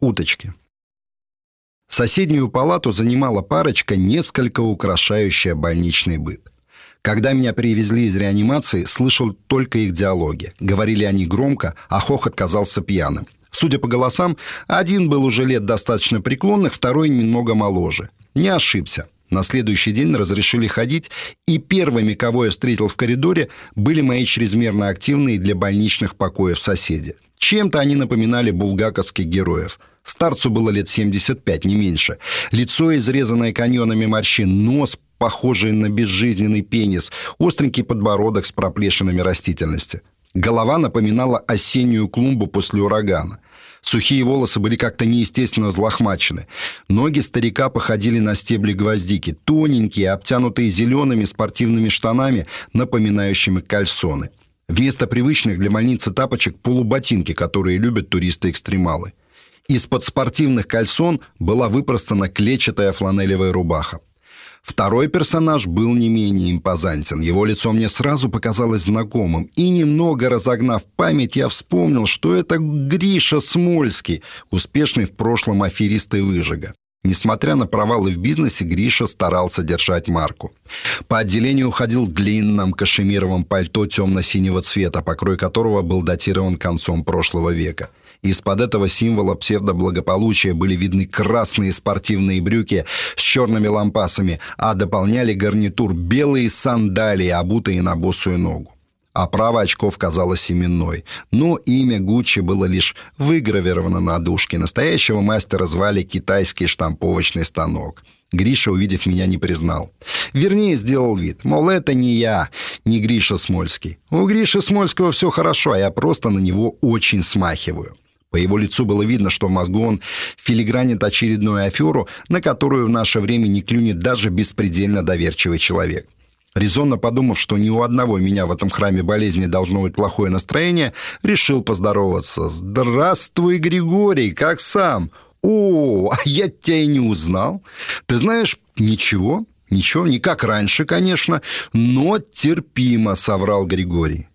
Уточки. Соседнюю палату занимала парочка, несколько украшающая больничный быт. Когда меня привезли из реанимации, слышал только их диалоги. Говорили они громко, а хохот казался пьяным. Судя по голосам, один был уже лет достаточно преклонных, второй немного моложе. Не ошибся. На следующий день разрешили ходить, и первыми, кого я встретил в коридоре, были мои чрезмерно активные для больничных покоев соседи. Чем-то они напоминали булгаковских героев. Старцу было лет 75, не меньше. Лицо, изрезанное каньонами морщин, нос, похожий на безжизненный пенис, остренький подбородок с проплешинами растительности. Голова напоминала осеннюю клумбу после урагана. Сухие волосы были как-то неестественно взлохмачены. Ноги старика походили на стебли гвоздики, тоненькие, обтянутые зелеными спортивными штанами, напоминающими кальсоны. Вместо привычных для больницы тапочек полуботинки, которые любят туристы-экстремалы. Из-под спортивных кальсон была выпростана клетчатая фланелевая рубаха. Второй персонаж был не менее импозантен. Его лицо мне сразу показалось знакомым. И немного разогнав память, я вспомнил, что это Гриша Смольский, успешный в прошлом аферист и выжига. Несмотря на провалы в бизнесе, Гриша старался держать марку. По отделению ходил в длинном кашемировом пальто темно-синего цвета, покрой которого был датирован концом прошлого века. Из-под этого символа псевдоблагополучия были видны красные спортивные брюки с черными лампасами, а дополняли гарнитур белые сандалии, обутые на босую ногу. Оправа очков казалась именной, но имя Гуччи было лишь выгравировано на дужке. Настоящего мастера звали китайский штамповочный станок. Гриша, увидев меня, не признал. Вернее, сделал вид. Мол, это не я, не Гриша Смольский. У Гриши Смольского все хорошо, а я просто на него очень смахиваю. По его лицу было видно, что в мозгу он филигранит очередную аферу, на которую в наше время не клюнет даже беспредельно доверчивый человек. Резонно подумав, что ни у одного меня в этом храме болезни должно быть плохое настроение, решил поздороваться. «Здравствуй, Григорий, как сам?» «О, а я тебя и не узнал. Ты знаешь, ничего, ничего, не как раньше, конечно, но терпимо», — соврал Григорий.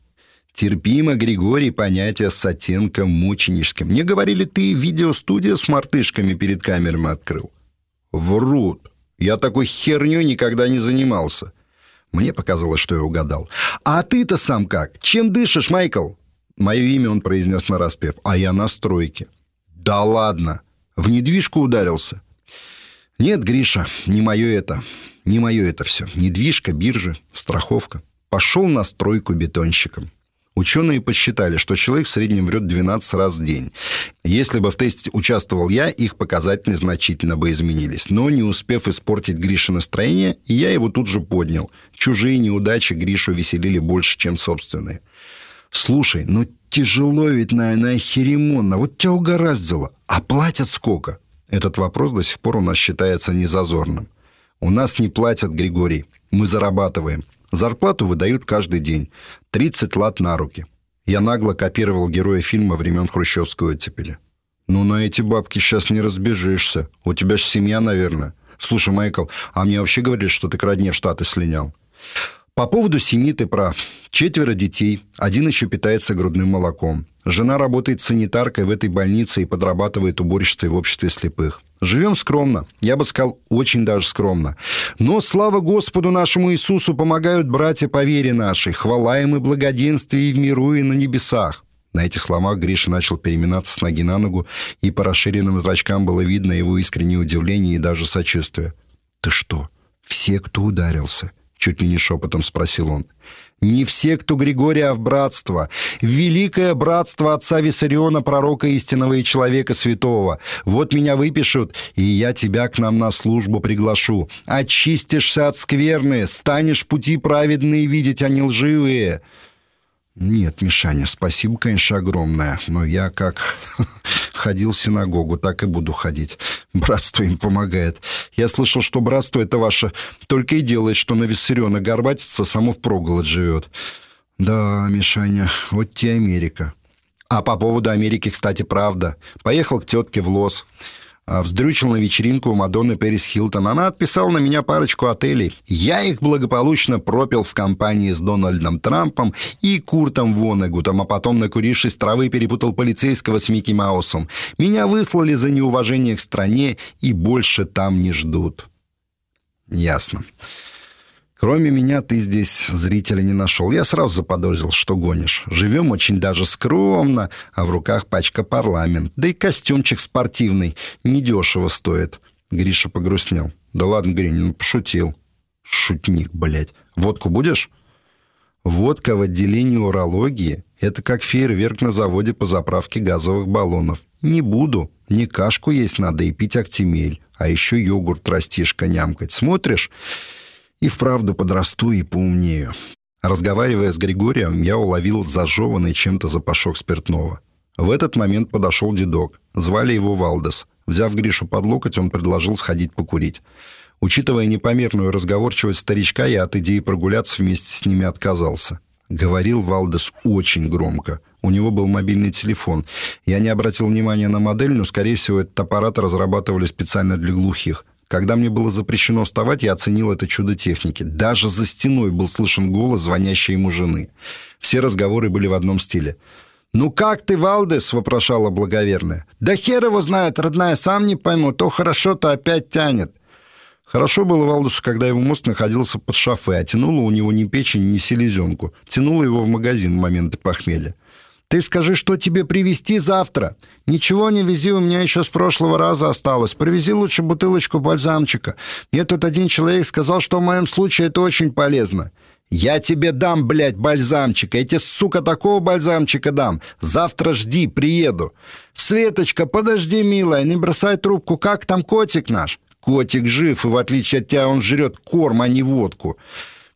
Терпимо, Григорий, понятие с оттенком мученическим. Мне говорили, ты видеостудию с мартышками перед камерами открыл. Врут. Я такой херню никогда не занимался. Мне показалось, что я угадал. А ты-то сам как? Чем дышишь, Майкл? Мое имя он произнес на распев. А я на стройке. Да ладно. В недвижку ударился. Нет, Гриша, не мое это. Не мое это все. Недвижка, биржа, страховка. Пошел на стройку бетонщиком. Ученые посчитали, что человек в среднем врет 12 раз в день. Если бы в тесте участвовал я, их показатели значительно бы изменились. Но не успев испортить Грише настроение, я его тут же поднял. Чужие неудачи Гришу веселили больше, чем собственные. «Слушай, ну тяжело ведь, наверное, херемонно. Вот тебя угораздило. А платят сколько?» Этот вопрос до сих пор у нас считается незазорным. «У нас не платят, Григорий. Мы зарабатываем. Зарплату выдают каждый день. 30 лат на руки. Я нагло копировал героя фильма времен хрущевской оттепели. «Ну, на эти бабки сейчас не разбежишься. У тебя же семья, наверное. Слушай, Майкл, а мне вообще говорили, что ты к родне в Штаты слинял?» По поводу семьи ты прав. Четверо детей, один еще питается грудным молоком. Жена работает санитаркой в этой больнице и подрабатывает уборщицей в обществе слепых. Живем скромно, я бы сказал, очень даже скромно. Но слава Господу нашему Иисусу помогают братья по вере нашей, хвала им и благоденствие и в миру, и на небесах. На этих словах Гриша начал переминаться с ноги на ногу, и по расширенным зрачкам было видно его искреннее удивление и даже сочувствие. «Ты что, все, кто ударился?» Чуть ли не шепотом спросил он. «Не все, кто Григория, а в братство. Великое братство отца Виссариона, пророка истинного и человека святого. Вот меня выпишут, и я тебя к нам на службу приглашу. Очистишься от скверны, станешь пути праведные видеть, а не лживые». «Нет, Мишаня, спасибо, конечно, огромное, но я как ходил в синагогу, так и буду ходить. Братство им помогает. Я слышал, что братство это ваше только и делает, что на Виссариона горбатится, само в проголод живет. Да, Мишаня, вот тебе Америка. А по поводу Америки, кстати, правда. Поехал к тетке в Лос. А, вздрючил на вечеринку у Мадонны Пэрис Хилтон. Она отписала на меня парочку отелей. Я их благополучно пропил в компании с Дональдом Трампом и Куртом Вонегутом, а потом, накурившись травы, перепутал полицейского с Микки Маусом. Меня выслали за неуважение к стране и больше там не ждут. Ясно. Кроме меня ты здесь зрителя не нашел. Я сразу заподозрил, что гонишь. Живем очень даже скромно, а в руках пачка парламент. Да и костюмчик спортивный недешево стоит. Гриша погрустнел. Да ладно, Гринь, ну пошутил. Шутник, блядь. Водку будешь? Водка в отделении урологии – это как фейерверк на заводе по заправке газовых баллонов. Не буду. Не кашку есть надо и пить актимель. А еще йогурт растишка нямкать. Смотришь? И вправду подрасту и поумнею. Разговаривая с Григорием, я уловил зажеванный чем-то запашок спиртного. В этот момент подошел дедок. Звали его Валдес. Взяв Гришу под локоть, он предложил сходить покурить. Учитывая непомерную разговорчивость старичка, я от идеи прогуляться вместе с ними отказался. Говорил Валдес очень громко. У него был мобильный телефон. Я не обратил внимания на модель, но, скорее всего, этот аппарат разрабатывали специально для глухих. Когда мне было запрещено вставать, я оценил это чудо техники. Даже за стеной был слышен голос звонящей ему жены. Все разговоры были в одном стиле. «Ну как ты, Валдес?» — вопрошала благоверная. «Да хер его знает, родная, сам не пойму. То хорошо-то опять тянет». Хорошо было Валдусу, когда его мозг находился под шофе, а тянуло у него ни печень, ни селезенку. Тянуло его в магазин в моменты похмелья. Ты скажи, что тебе привезти завтра. Ничего не вези, у меня еще с прошлого раза осталось. Привези лучше бутылочку бальзамчика. Мне тут один человек сказал, что в моем случае это очень полезно. Я тебе дам, блядь, бальзамчика. Я тебе, сука, такого бальзамчика дам. Завтра жди, приеду. Светочка, подожди, милая, не бросай трубку. Как там котик наш? Котик жив, и в отличие от тебя он жрет корм, а не водку.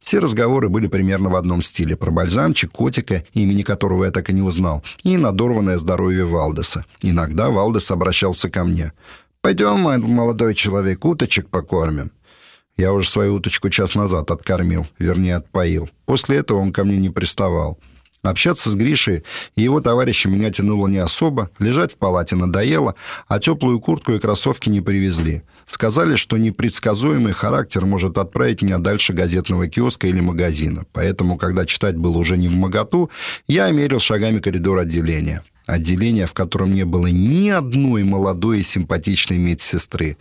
Все разговоры были примерно в одном стиле. Про бальзамчик, котика, имени которого я так и не узнал, и надорванное здоровье Валдеса. Иногда Валдес обращался ко мне. «Пойдем, молодой человек, уточек покормим». Я уже свою уточку час назад откормил, вернее, отпоил. После этого он ко мне не приставал. Общаться с Гришей и его товарищем меня тянуло не особо, лежать в палате надоело, а теплую куртку и кроссовки не привезли. Сказали, что непредсказуемый характер может отправить меня дальше газетного киоска или магазина. Поэтому, когда читать было уже не в моготу, я мерил шагами коридор отделения. Отделение, в котором не было ни одной молодой и симпатичной медсестры.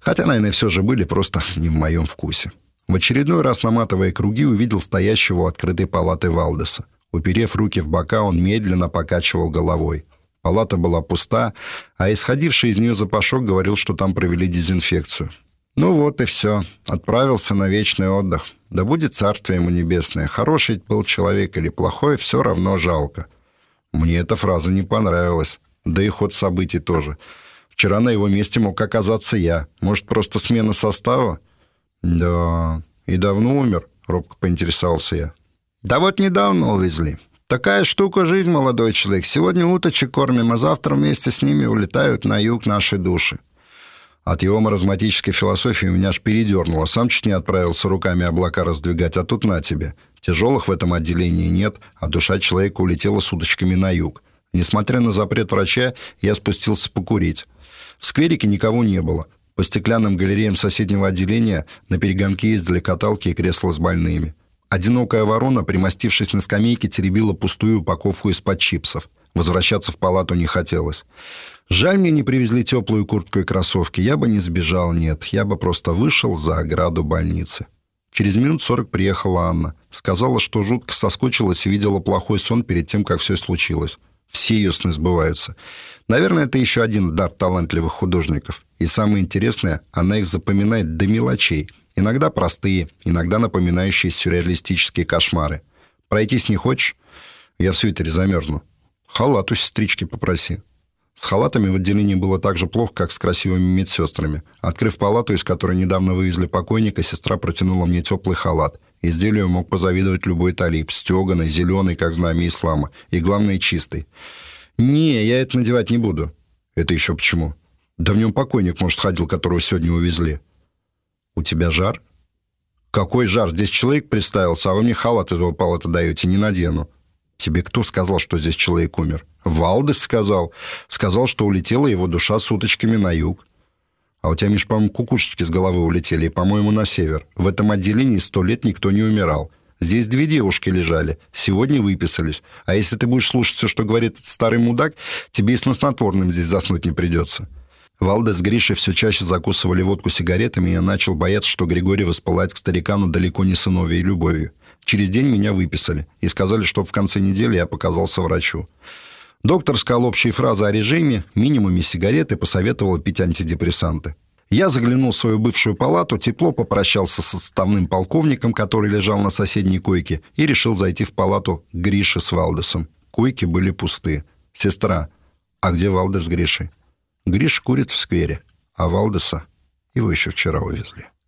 Хотя, наверное, все же были просто не в моем вкусе. В очередной раз, наматывая круги, увидел стоящего у открытой палаты Валдеса. Уперев руки в бока, он медленно покачивал головой. Палата была пуста, а исходивший из нее запашок говорил, что там провели дезинфекцию. Ну вот и все. Отправился на вечный отдых. Да будет царствие ему небесное. Хороший был человек или плохой, все равно жалко. Мне эта фраза не понравилась. Да и ход событий тоже. Вчера на его месте мог оказаться я. Может, просто смена состава? Да. И давно умер? Робко поинтересовался я. Да вот недавно увезли. Такая штука жизнь, молодой человек. Сегодня уточек кормим, а завтра вместе с ними улетают на юг наши души. От его маразматической философии меня аж передернуло. Сам чуть не отправился руками облака раздвигать, а тут на тебе. Тяжелых в этом отделении нет, а душа человека улетела с уточками на юг. Несмотря на запрет врача, я спустился покурить. В скверике никого не было. По стеклянным галереям соседнего отделения на перегонки ездили каталки и кресла с больными. Одинокая ворона, примостившись на скамейке, теребила пустую упаковку из-под чипсов. Возвращаться в палату не хотелось. Жаль, мне не привезли теплую куртку и кроссовки. Я бы не сбежал, нет. Я бы просто вышел за ограду больницы. Через минут сорок приехала Анна. Сказала, что жутко соскучилась и видела плохой сон перед тем, как все случилось. Все ее сны сбываются. Наверное, это еще один дар талантливых художников. И самое интересное, она их запоминает до мелочей – Иногда простые, иногда напоминающие сюрреалистические кошмары. Пройтись не хочешь? Я в свитере замерзну. Халат у сестрички попроси. С халатами в отделении было так же плохо, как с красивыми медсестрами. Открыв палату, из которой недавно вывезли покойника, сестра протянула мне теплый халат. Изделию мог позавидовать любой талиб. Стеганый, зеленый, как знамя ислама. И, главное, чистый. «Не, я это надевать не буду». «Это еще почему?» «Да в нем покойник, может, ходил, которого сегодня увезли». «У тебя жар?» «Какой жар? Здесь человек представился, а вы мне халат из его палаты даете, не надену». «Тебе кто сказал, что здесь человек умер?» «Валдес сказал. Сказал, что улетела его душа с уточками на юг». А у тебя, Миш, по-моему, кукушечки с головы улетели, по-моему, на север. В этом отделении сто лет никто не умирал. Здесь две девушки лежали. Сегодня выписались. А если ты будешь слушать все, что говорит этот старый мудак, тебе и с снотворным здесь заснуть не придется. Валда с Гришей все чаще закусывали водку сигаретами, и я начал бояться, что Григорий воспылает к старикану далеко не сыновьей любовью. Через день меня выписали и сказали, что в конце недели я показался врачу. Доктор сказал общие фразы о режиме, минимуме сигарет и посоветовал пить антидепрессанты. Я заглянул в свою бывшую палату, тепло попрощался с составным полковником, который лежал на соседней койке, и решил зайти в палату Гриши с Валдесом. Койки были пусты. «Сестра, а где Валдес с Гришей?» Гриш курит в сквере, а Валдеса его еще вчера увезли.